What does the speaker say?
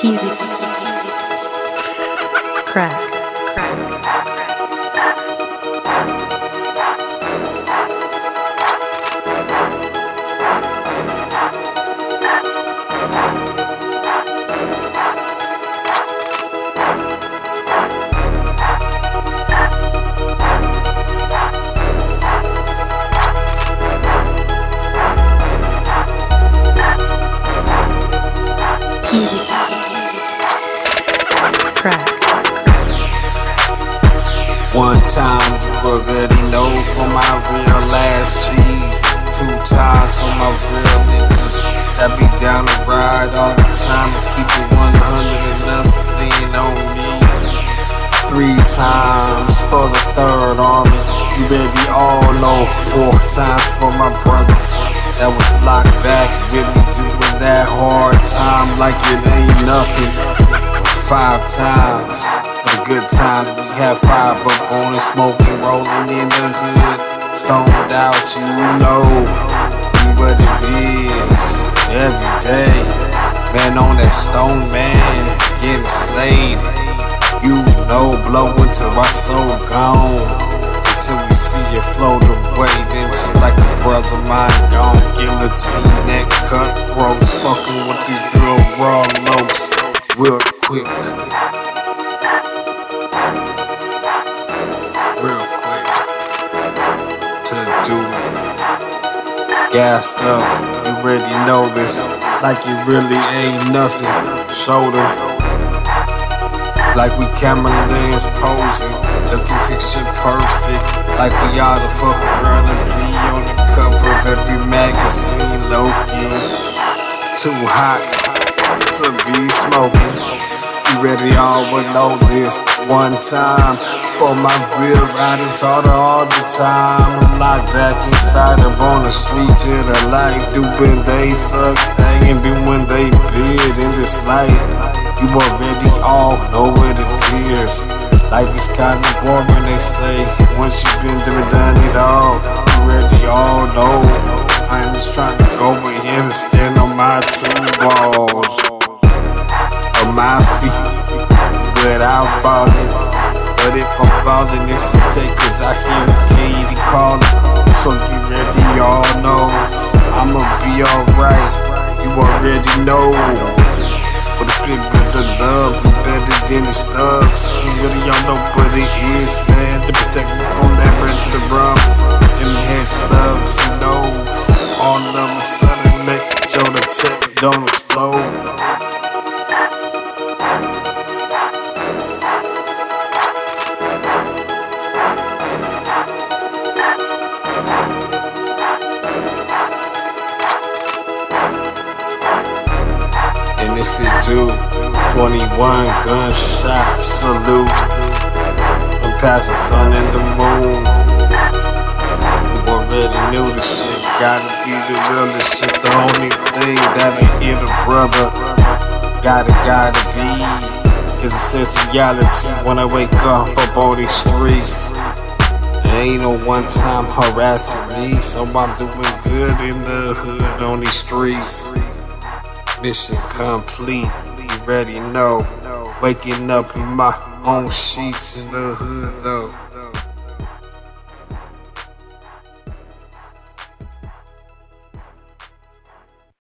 Peasy. Crack. Time you already know for my real ass cheese. Two times for my real niggas that be down the ride all the time to keep it 100 and nothing on me. Three times for the third army. You baby all know four times for my brothers that was locked back with me doing that hard time like it ain't nothing. Five times for the good times we had five up on it, smoking, rolling in the hood, stoned out. You know what it is every day. Man on that stone, man, getting slayed. You know, blowing till our soul gone. Until we see it float away. Then just like a brother mine gone. Guillotine, neck cut, ropes. Fucking with these real raw lows. Real quick. To do. Gassed up. You already know this. Like you really ain't nothing. Shoulder. Like we camera lens posing, looking picture perfect. Like we ought to fuck around and be on the cover of every magazine. Loki, too hot to be smoking. You ready? All would know this one time for my real riders all the all the time. I'm locked back inside of on the street to the life, doing they fuck thing and doing they bid in this life. You already all know it is. Life is kinda boring, they say. Once you've been through done it all, you already all know. Without falling. But if I'm falling, it's okay, cause I hear Katie calling. So you already all know, I'ma be alright. You already know. But it's been with the love, you better than the stuffs. You really don't know what it is, man. To protect me from that red the rum. Them head slugs, you know. All of a sudden, make sure the tech don't explode. It do, 21 gunshot salute. And past the sun and the moon. You already knew the shit. Gotta be the realest shit. The only thing that'll hear the brother. Gotta, gotta be. Is essentiality when I wake up up on these streets. There ain't no one time harassing me, so I'm doing good in the hood on these streets. Mission complete, you already know. Waking up in my own sheets in the hood though.